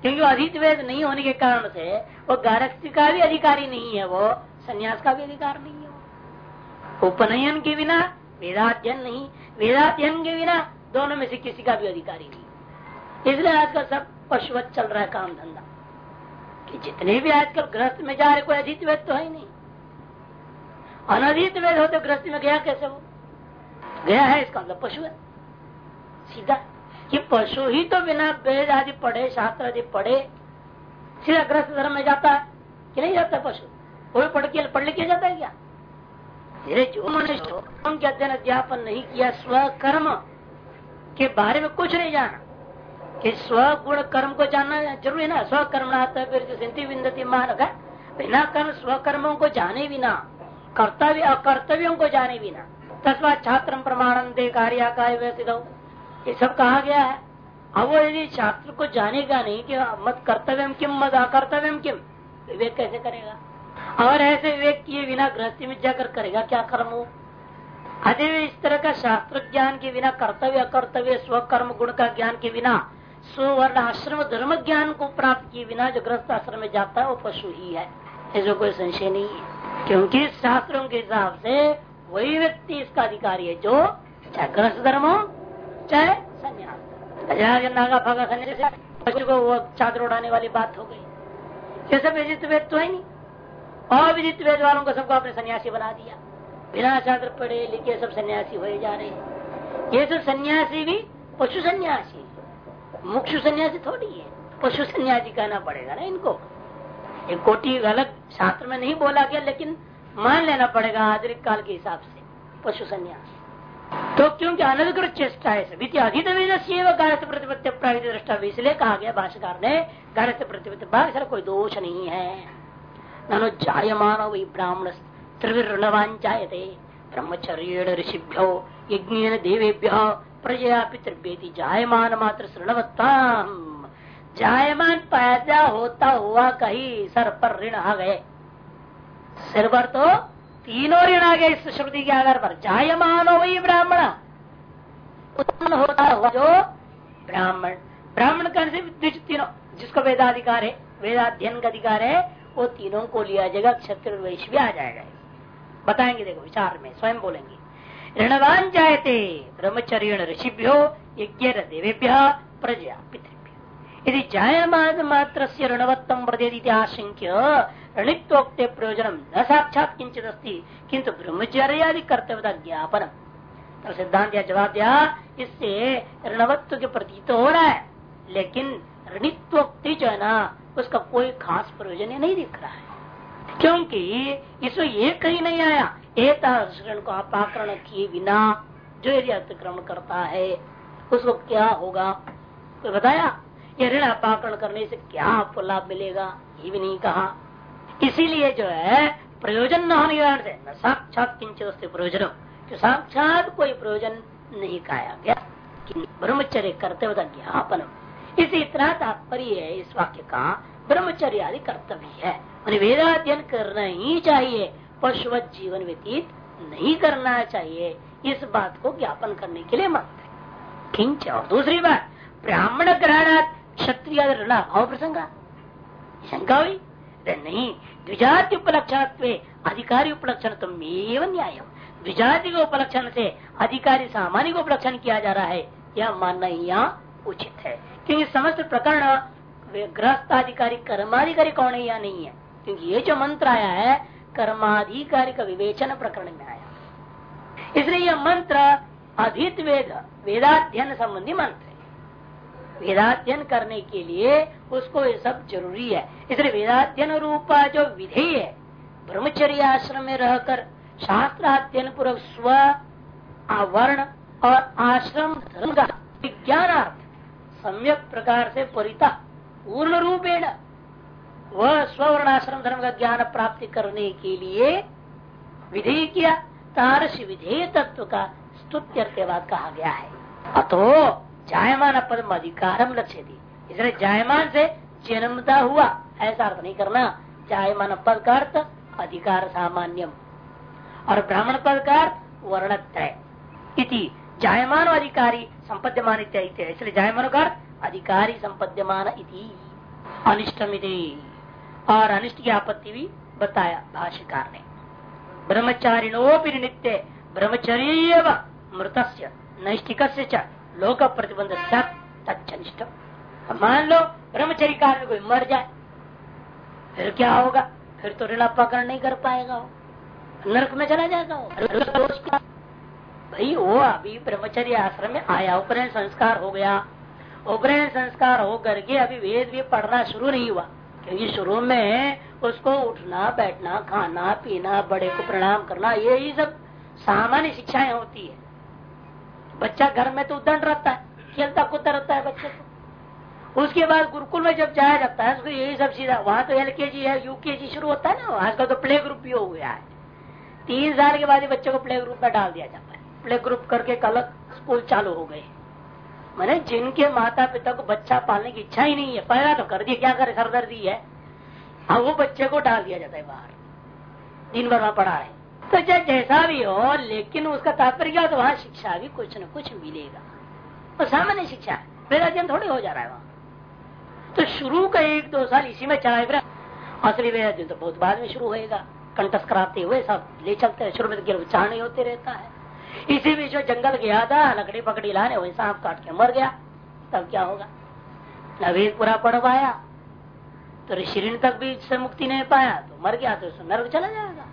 क्योंकि अधित वेद नहीं होने के कारण से वो गारस्थी का भी अधिकारी नहीं है, वो संन्यास का भी अधिकार नहीं है। उपनयन के बिना, वेदाध्ययन नहीं, वेदाध्ययन के बिना दोनों में से किसी का भी अधिकारी नहीं। इसलिए आजकल सब पशुवत चल रहा है, काम धंधा। कि जितने भी आजकल ग्रस्त में जा रहे, कोई अधित वेद तो है ही नहीं। अनधित वेद हो तो ग्रस्त में गया कैसे वो? गया है इसका मतलब पशु है सीधा कि पशु ही तो बिना वेद आदि पढ़े शास्त्र आदि पढ़े सीधा ग्रस्त धर्म में जाता है कि नहीं जाता पशु? वो भी पढ़ के, पढ़ लिखे जाता है क्या? मेरे जो मनुष्य के अध्ययन अध्यापन नहीं किया, स्वकर्म के बारे में कुछ नहीं जाना। कि स्व गुण कर्म को जानना ज़रूरी है ना? स्वकर्म फिर सिंधी विंदती मान बिना कर्म स्वकर्मों को जाने बिना, कर्तव्य अकर्तव्यों को जाने बिना तस्वा छात्र प्रमाणन दे कार्य का ये सब कहा गया है। अब वो यदि शास्त्र को जानेगा नहीं कि मत कर्तव्य किम, मत अकर्तव्य किम विवेक कैसे करेगा? और ऐसे विवेक किए बिना गृहस्थी में जाकर करेगा क्या कर्म? हो अरे इस तरह का शास्त्र ज्ञान के बिना, कर्तव्य, अकर्तव्य, स्वकर्म, गुण का ज्ञान के बिना, सुवर्ण आश्रम, धर्म ज्ञान को प्राप्त किए बिना जो ग्रस्त आश्रम में जाता है, वो पशु ही है। ऐसा कोई संशय नहीं है। क्योंकि शास्त्रों के हिसाब से वही व्यक्ति इसका अधिकारी है जो ग्रस्त धर्म हो चाहे? संन्यास। नागा फागा संन्यास बच्चों को वो चादर उड़ाने वाली बात हो गई। ये सब विदित वेद तो है नहीं। अविदित वेद वालों को सबको अपने सन्यासी बना दिया। बिना चादर पढ़े लिखे सब सन्यासी हो जा रहे हैं। ये सब सन्यासी भी पशु सन्यासी। मुख्य सन्यासी थोड़ी है। पशु सन्यासी कहना पड़ेगा ना इनको। एक कोटि अलग शास्त्र में नहीं बोला गया लेकिन मान लेना पड़ेगा आधुनिक काल के हिसाब से। पशु संन्यास। तो क्योंकि अनधिकृत चेष्टा है अधिक गायत्र प्रतिपत्ति प्रावित दृष्टा इसलिए कहा गया भाषाकार ने गायत्र प्रतिपत्ति भाषा कोई दोष नहीं है। ननु जायमान वही ब्राह्मण त्रिविर्णवान जायते। ब्रह्मचर्य ऋषिभ्यो यज्ञ देवेभ्य प्रजया पितृभ्य जायमान मात्र श्रणवत्ता जायमान पैदा होता हुआ कहीं सर पर ऋण आ गए सिर पर तो तीनों ऋण आ गए इस श्रुति के आधार पर जायमान हो वही ब्राह्मण। उत्पन्न होता हुआ जो ब्राह्मण। ब्राह्मण कर्ण से तीनों जिसको वेदाधिकार है, वेदाध्ययन का अधिकार है, वो तीनों को लिया जाएगा क्षत्र भी आ जाएगा। बताएँगे देखो, विचार में, स्वयं बोलेंगे। ऋणवान जायते ब्रह्मचर्य ऋषिभ्यो यज्ञ देवेभ्य प्रजा पितृ यदि जायमान मात्र से ऋणवत्तम वर्धेद आशंक्य ऋणित्वोक्ते प्रयोजन न साक्षात किंचित अस्ती किंतु ब्रह्मचर्यादि कर्तव्यता ज्ञापन। सिद्धांत या जवाब दिया इससे ऋणवत्व के प्रतीत तो हो रहा है लेकिन ऋणित्वोक्ति जो है ना, उसका कोई खास प्रयोजन नहीं दिख रहा है। क्योंकि इसमें ये कहीं नहीं आया, एक शरण को अपाकरण किए बिना जो यदि अतिक्रमण करता है, उसको क्या होगा? तो बताया? ऋण अपाकरण करने से क्या आपको लाभ मिलेगा? ये भी नहीं कहा। इसीलिए जो है, प्रयोजन न होने से, न साक्षात किंचित प्रयोजन कि साक्षात कोई प्रयोजन नहीं खाया गया। ब्रह्मचर्य करते हुए ज्ञापन इसी तरह तात्पर्य है इस वाक्य का ब्रह्मचर्य आदि कर्तव्य है। वेदाध्ययन करना ही चाहिए, पशुवत जीवन व्यतीत नहीं करना चाहिए। इस बात को ज्ञापन करने के लिए मत। खिंच और दूसरी बात, ब्राह्मण ग्रहण क्षत्रिय अभाव प्रसंग? शंका हुई नहीं, द्विजाति उपलक्षण अधिकारी उपलक्षण तो न्याय द्विजाति के उपलक्षण से अधिकारी सामान्य को उपलक्षण किया जा रहा है। यह मानना यहाँ उचित है। क्योंकि समस्त प्रकरण गृहस्थाधिकारी कर्माधिकारी कौन है या नहीं है? क्योंकि ये जो मंत्र आया है, कर्माधिकारी का विवेचन प्रकरण में आया। इसलिए यह मंत्र अधित वेद, वेदाध्ययन संबंधी मंत्र वेदाध्ययन करने के लिए उसको ये सब ज़रूरी है। इसलिए वेदाध्ययन रूपा जो विधेय है ब्रह्मचर्य आश्रम में रहकर शास्त्र अध्ययन पूर्वक स्व, आवरण और आश्रम धर्म का विज्ञानार्थ सम्यक प्रकार से परिता, पूर्ण रूपेण वह स्वर्ण आश्रम धर्म का ज्ञान प्राप्ति करने के लिए विधेय किया। तारस विधेय तत्व का स्तुत्यर्थवाद कहा गया है। अतो जायमान पद अधिकारम लक्ष्य दी इसलिए जायमान से जन्मता हुआ। ऐसा अर्थ नहीं करना। जायमान पद का अर्थ अधिकार सामान्यम। और ब्राह्मण पद का अर्थ वर्णत्रय। इति जायमान अधिकारी संपद्यमान इसलिए जायमान का अधिकारी संपद्यमान इति। अनिष्टम और अनिष्ट की आपत्ति भी बताया भाष्यकार ने। ब्रह्मचारिणोपि नित्य ब्रह्मचर्य मृत नैष्टिक लोक प्रतिबंध तनिष्ठ मान लो ब्रह्मचर्य में कोई मर जाए, फिर क्या होगा? फिर तो ऋण पकड़ नहीं कर पाएगा वो। नरक में चला जाएगा वो। भाई, वो अभी ब्रह्मचर्य आश्रम में आया, उपनयन संस्कार हो गया। उपनयन संस्कार हो करके अभी वेद भी पढ़ना शुरू नहीं हुआ। क्योंकि शुरू में उसको उठना, बैठना, खाना, पीना, बड़े को प्रणाम करना यही सब सामान्य शिक्षाएँ होती है। बच्चा घर में तो उदंड रहता है, खेलता कूदता रहता है बच्चे को। उसके बाद गुरुकुल में जब जाया जाता है, उसको यही सब सीधा वहाँ तो एल के जी है यूकेजी शुरू होता है ना आजकल तो प्ले ग्रुप भी हो गया है। तीन साल के बाद बच्चों को प्ले ग्रुप में डाल दिया जाता है। प्ले ग्रुप करके कल स्कूल चालू हो गए। मैंने जिनके माता पिता को बच्चा पालने की इच्छा ही नहीं है, पहला तो कर दिया, क्या करे सरदर्दी है। अब वो बच्चे को डाल दिया जाता है बाहर। दिन भर वहाँ पढ़ा है। तो चाहे जैसा भी हो, लेकिन उसका तात्पर्य क्या तो वहाँ शिक्षा भी कुछ न कुछ मिलेगा। तो सामान्य शिक्षा वेदाध्यन थोड़ी हो जा रहा है वहाँ। तो शुरू का एक दो साल इसी में चला असली वेदाध्यन तो बहुत बाद में शुरू होएगा। कंटस कराते हुए सब ले चलते हैं। शुरू में तो उच्चारण नहीं होते रहता है। इसी बीच में जंगल गया था, लकड़ी पकड़ी लाने, वही सांप काट के मर गया। तब क्या होगा? नवेद पूरा पढ़ पाया तो ऋषि तक भी से मुक्ति नहीं पाया। तो मर गया तो नर्क चला जाएगा।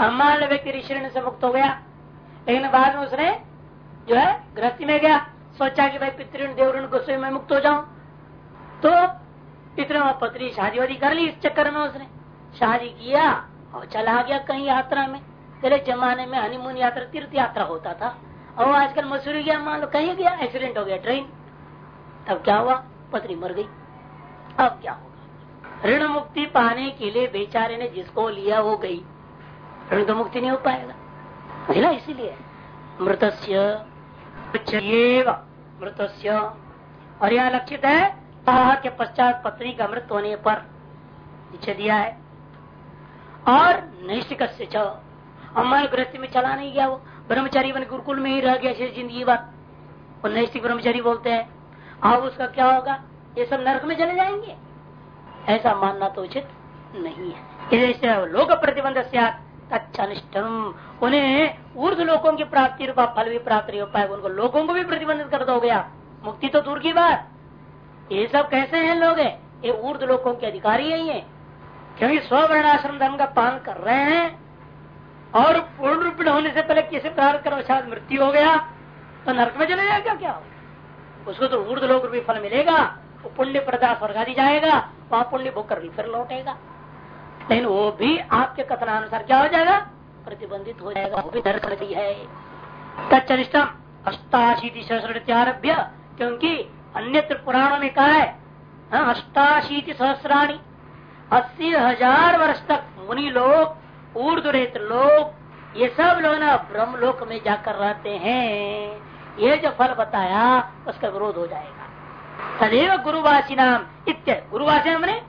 अब मान लो व्यक्ति ऋषि से मुक्त हो गया। लेकिन बाद में उसने जो है, गृहस्थी में गया। सोचा कि भाई पितृण, देवऋण गुस्से में मुक्त हो जाऊँ। तो पितृ पत्री शादी वादी कर ली। इस चक्कर में उसने शादी किया और चला गया कहीं यात्रा में। पहले जमाने में हनीमून यात्रा, तीर्थ यात्रा होता था। और आजकल मसूरी गया। मान लो कहीं गया एक्सीडेंट हो गया ट्रेन तब क्या हुआ? पत्नी मर गई। अब क्या होगा? ऋण मुक्ति पाने के लिए बेचारे ने जिसको लिया वो गई। तो मुक्ति नहीं हो पाएगा। मिला इसीलिए। मृतस्य मृतस्य। और यह लक्षित है के पश्चात पत्नी का मृत्यु होने पर पीछे दिया है। और नैष्टिक अम्मा गृहस्थी में चला नहीं गया वो। ब्रह्मचारी बन गुरुकुल में ही रह गया ज़िंदगी बात वो नैष्टिक ब्रह्मचारी बोलते हैं अब उसका क्या होगा? ये सब नरक में चले जाएँगे? ऐसा मानना तो उचित नहीं है। लोक प्रतिबंध अनिष्टम उन्हें ऊर्ध लोगों की प्राप्ति रूपा, फल भी प्राप्त नहीं हो पाए उनको लोगों को भी प्रतिबंधित कर दो गया मुक्ति तो दूर की बात। ये सब कैसे हैं लोग? है? ये ऊर्ध लोगों के अधिकारी है क्योंकि स्वर्णाश्रम धर्म का पालन कर रहे हैं, और पूर्ण रूप होने से पहले किसी प्रकार कर मृत्यु हो गया तो नरक में चले जाएगा क्या? उसको तो ऊर्द लोग फल मिलेगा, वो पुण्य प्रदा स्वर्ग जाएगा, वहाँ पुण्य भोग कर भी फिर लौटेगा। लेकिन वो भी आपके कथनानुसार क्या हो जाएगा? प्रतिबंधित हो जाएगा वो भी धर्म है। तत्चरिष्टम अष्टाशीति सहस्रारभ्य क्योंकि अन्यत्र पुराणों में कहा है हाँ, अष्टाशीति सहस्राणी अस्सी हज़ार वर्ष तक मुनि लोग ऊर्धरेत लोग ये सब लोग ना ब्रह्म लोक में जाकर रहते हैं। ये जो फल बताया उसका विरोध हो जाएगा। तदेव गुरुवासी नाम इत्य गुरुवासी हमने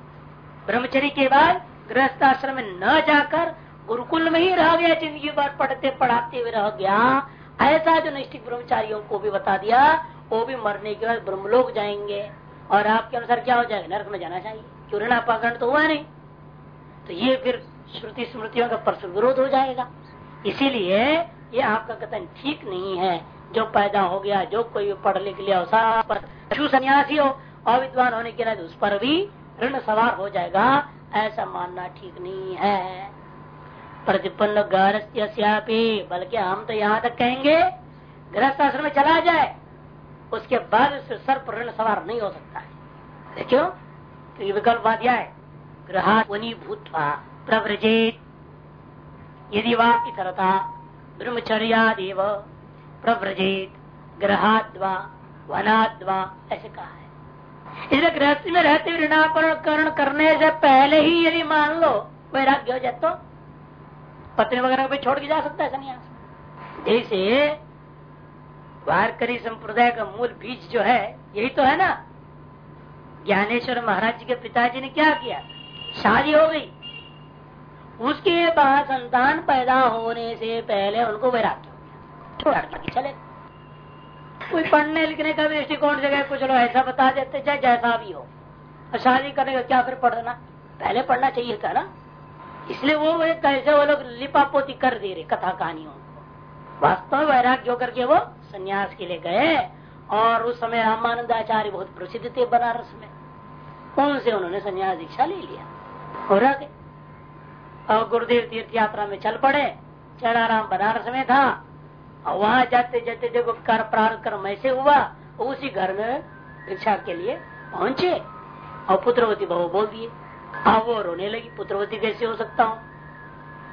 ब्रह्मचरी के बाद गृहस्थ आश्रम में न जाकर गुरुकुल में ही रह गया, ज़िंदगी भर पढ़ते पढ़ाते हुए रह गया। ऐसा जो निष्ठिक ब्रह्मचारियों को भी बता दिया, वो भी मरने के बाद ब्रह्मलोक जाएँगे। और आपके अनुसार क्या हो जाएगा? नरक में जाना चाहिए। क्यों ऋणापाकरण तो हुआ नहीं। तो ये फिर श्रुति स्मृतियों का परसुर विरोध हो जाएगा। इसीलिए ये आपका कथन ठीक नहीं है। जो पैदा हो गया, जो कोई पढ़ लिख लिया पर सन्यासी हो, अविद्वान होने के लिए उस पर भी ऋण सवार हो जाएगा। ऐसा मानना ठीक नहीं है। प्रतिपन्न गृहस्थ्यापी बल्कि हम तो यहाँ तक कहेंगे गृहस्थ आश्रम में चला जाए, उसके बाद उससे सर पर ऋण सवार नहीं हो सकता है। देखियो तो विकल्प यह है ग्रहावनी भूत प्रव्रजित यदि वापी तरता, ब्रह्मचर्यादेव प्रव्रजित ग्रहाद्वा वनाद्वा, ऐसे कहा है। इसलिए गृहस्थी में रहते हुए ऋणापरण करने से पहले ही यदि मान लो वैराग्य हो जाए तो पत्नी वगैरह को भी छोड़ के जा सकता है सन्यास जैसे वारकरी संप्रदाय का मूल बीज जो है, यही तो है ना? ज्ञानेश्वर महाराज जी के पिताजी ने क्या किया? शादी हो गई। उसके बाद संतान पैदा होने से पहले उनको वैराग्य हो गया। छोड़ा के चले। कोई पढ़ने लिखने का दृष्टिकोण से कुछ लोग ऐसा बता देते चाहे जैसा भी हो। और शादी करने का क्या फिर पढ़ना? पहले पढ़ना चाहिए था ना? इसलिए वो कैसे वो लोग लिपापोती कर दे रहे कथा कहानियों को। वास्तव में वैराग्य होकर के वो संन्यास के लिए गए। और उस समय रामानंद आचार्य बहुत प्रसिद्ध थे बनारस में। उनसे उन्होंने संन्यास दीक्षा ले लिया? और आगे। और गुरुदेव तीर्थ यात्रा में चल पड़े। चढ़ाराम बनारस में था। वहाँ जाते जाते देखो कर प्रारंभ कर्म ऐसे हुआ उसी घर में दीक्षा के लिए पहुँचे और पुत्रवती बहु बोल दिए। हाँ वो रोने लगी, पुत्रवती कैसे हो सकता हूँ?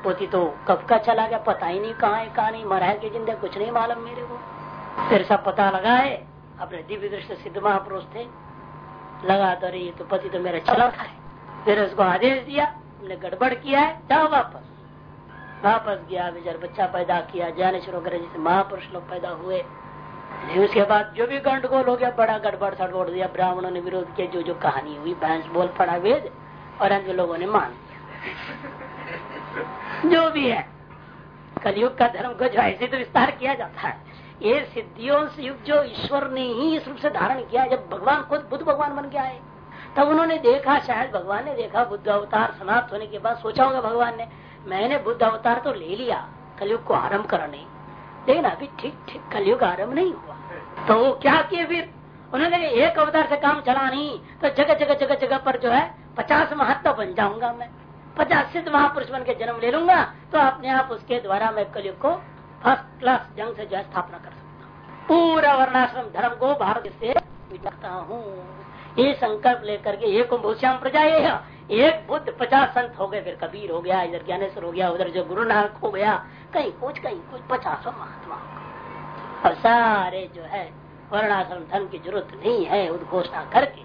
पोती तो कब का चला गया, पता ही नहीं कहाँ है, कहा नहीं, मरा है कि ज़िंदा, कुछ नहीं मालूम मेरे को। फिर सब पता लगा है अपने दिव्य दृष्टि सिद्ध महापुरुष थे। लगा तो रही तो पति तो मेरा चला था फिर उसको आदेश दिया, हमने गड़बड़ किया है, जाओ वापस। वापस गया बेचार बच्चा पैदा किया ज्ञानेश्वर वगैरह जैसे महापुरुष लोग पैदा हुए। उसके बाद जो भी गंडगोल हो गया, बड़ा गड़बड़ सड़बड़ दिया। ब्राह्मणों ने विरोध किया, जो जो कहानी हुई, भैंस बोल पड़ा वेद, और अन्य लोगों ने मान जो भी है, कलयुग का धर्म को जो ऐसे तो विस्तार किया जाता है। ये सिद्धियों से युग जो ईश्वर ने ही इस रूप से धारण किया, जब भगवान खुद बुद्ध भगवान बन गया है तब उन्होंने देखा, शायद भगवान ने देखा, बुद्ध अवतार समाप्त होने के बाद सोचा होगा भगवान ने मैंने बुद्ध अवतार तो ले लिया, कलयुग को आरंभ करने। लेकिन अभी ठीक ठीक कलयुग आरंभ नहीं हुआ। तो क्या किए फिर? उन्होंने एक अवतार से काम चला नहीं तो जगह जगह जगह जगह पर जो है, पचास महत्व बन जाऊँगा मैं। पचास सिद्ध महापुरुष बन के जन्म ले लूँगा तो अपने आप उसके द्वारा मैं कलयुग को फ़र्स्ट क्लास जंग से जो है स्थापना कर सकता हूँ। पूरा वर्णाश्रम धर्म को भारत से हूँ। ये संकल्प लेकर के एक भूश्याम प्रजा ये एक बुद्ध पचास संत हो गए, फिर कबीर हो गया, इधर ज्ञानेश्वर हो गया, उधर जो गुरु नानक हो गया, कहीं कुछ कहीं कुछ, पचासों महात्मा और सारे जो है, वर्णाश्रम धर्म की ज़रूरत नहीं है, उद्घोषणा करके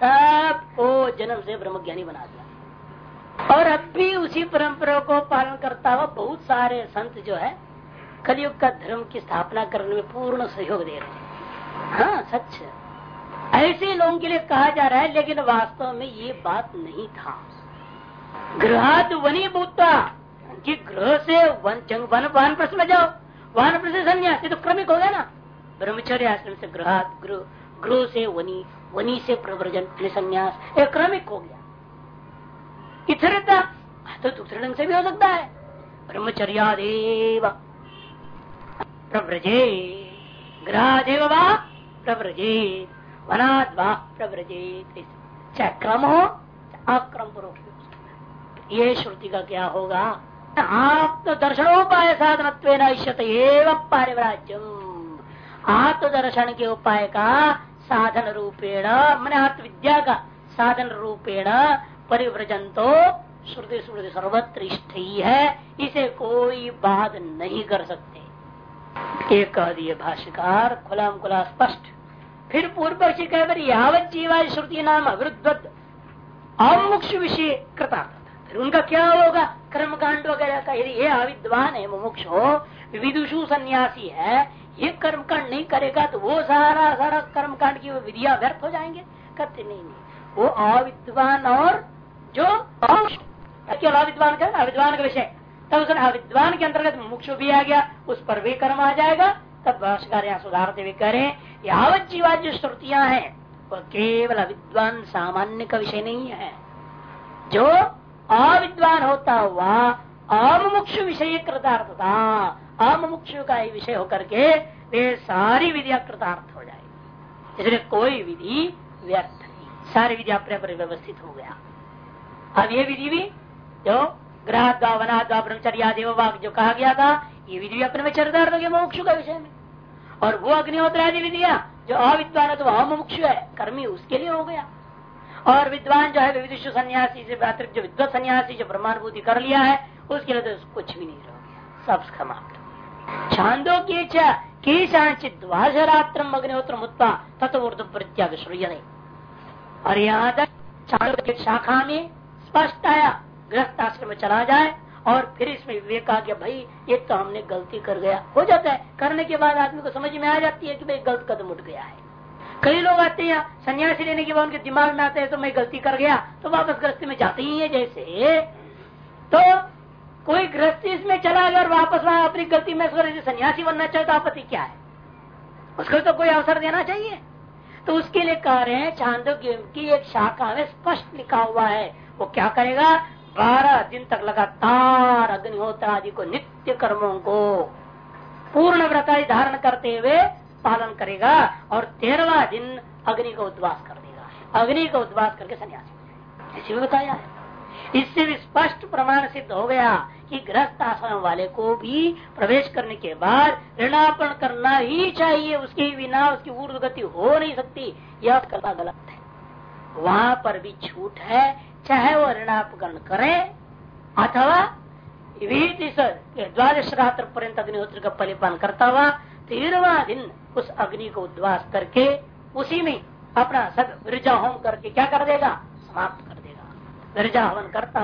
सबको जन्म से ब्रह्म ज्ञानी बना दिया। और अब भी उसी परंपरा को पालन करता हुआ बहुत सारे संत जो है, कलयुग का धर्म की स्थापना करने में पूर्ण सहयोग दे रहे हैं। हाँ सच ऐसे लोगों के लिए कहा जा रहा है, लेकिन वास्तव में ये बात नहीं था। गृहात वनी भूता कि गृह से वन चंग, वन वाहन प्रश्न में जाओ। वाहन प्रश्न संन्यास तो क्रमिक हो गया ना। ब्रह्मचर्य आश्रम से गृहात गृह गृह से वनी वनी से प्रव्रजन संन्यास एक क्रमिक हो गया। इतरता तो दूसरे ढंग से भी हो सकता है। ब्रह्मचर्यादेव, प्रव्रजे ग्रहादेव वा, प्रव्रजे। वनाद वा प्रव्रजे चाहे क्रम हो अक्रम पूर्वक ये श्रुति का क्या होगा? आत्म दर्शनोपाय साधन एवं पारिवराज्यम। आत्म दर्शन के उपाय का साधन रूपेण मैंने आत्मविद्या का साधन रूपेण परिव्रजन तो श्रुति श्रुति सर्वत्र ही है इसे कोई बात नहीं कर सकते। एक कह दिए भाष्यकार खुला खुला स्पष्ट फिर पूर्व पक्षी कह यावत जीवा श्रुति नाम अविरुद्ध अमुक्ष विषय कृता। फिर उनका क्या होगा? कर्म कांड वगैरह का। यदि ये अविद्वान है, मुमुक्ष हो विदुषु सन्यासी है, ये कर्म कांड नहीं करेगा तो वो सारा सारा कर्म कांड की विधिया व्यर्थ हो जाएँगे। कहते, नहीं नहीं। वो अविद्वान और जो केवल अविद्वान का अविद्वान का विषय। तब उसने अविद्वान के अंतर्गत मुक्ष भी आ गया, उस पर भी कर्म आ जाएगा तब भाषकर सुधारते हुए करें यावत जीवा जो श्रुतियाँ हैं, वह केवल अविद्वान सामान्य का विषय नहीं है। जो अविद्वान होता हुआ अमुक्ष विषय कृतार्थता अमुक्ष का ही विषय होकर के वे सारी विधिया कृतार्थ हो जाएगी। इसलिए कोई विधि व्यर्थ नहीं। सारी विधि अपने पर व्यवस्थित हो गया। अब ये विधि भी जो ग्रह द्वा ब्रह्मचर्या देववाग जो कहा गया था ये विधि अपने में चरितार्थ हो गया मोक्ष का विषय में। और वो अग्निहोत्र आदि विधिया जो अविद्वान है तो अमुक्ष है। कर्मी उसके लिए हो गया। और विद्वान जो है विविध सन्यासी से अतिरिक्त जो विद्वत सन्यासी, जो ब्रह्मानुभूति कर लिया है, उसके लिए तो कुछ भी नहीं रह सब समाप्त छांदो की केशाचित द्वाजरात्र अग्निहोत्र मुत्ता तत्व प्रत्याग श्रूय और यहाँ तक छांदो की शाखा में स्पष्ट आया गृहस्थ आश्रम में चला जाए और फिर इसमें विवेक कहा गया भाई ये तो हमने गलती कर गया। हो जाता है। करने के बाद आदमी को समझ में आ जाती है कि भाई, गलत कदम उठ गया है। कई लोग आते हैं, सन्यासी लेने के बाद उनके दिमाग में आते हैं तो मैं गलती कर गया तो वापस गृहस्थी में जाते ही है जैसे। तो कोई गृहस्थी इसमें चला गया और वापस वहाँ अपनी गलती में सन्यासी बनना चाहे तो आपत्ति क्या है? उसको तो कोई अवसर देना चाहिए। तो उसके लिए कह रहे हैं, चांदो की एक शाखा में स्पष्ट लिखा हुआ है। वो क्या करेगा? बारह दिन तक लगातार अग्निहोत्र आदि को नित्य कर्मों को पूर्ण व्रता धारण करते हुए पालन करेगा और तेरहवा दिन अग्नि का उद्वास कर देगा। अग्नि का उद्वास करके सन्यासी ऐसे भी बताया है। इससे भी स्पष्ट प्रमाण सिद्ध हो गया कि ग्रस्त आश्रम वाले को भी प्रवेश करने के बाद ऋणापण करना ही चाहिए। उसके बिना उसकी ऊर्ध गति हो नहीं सकती। यह कला गलत है। वहाँ पर भी छूट है। चाहे वो ऋणापकरण करे, अथवा द्वादश रात्र पर्यत अग्निहोत्र का परिपालन करता हुआ तेरवा दिन उस अग्नि को उद्वास करके उसी में अपना सब विरजा होम करके क्या कर देगा? समाप्त कर देगा। विरजा हवन करता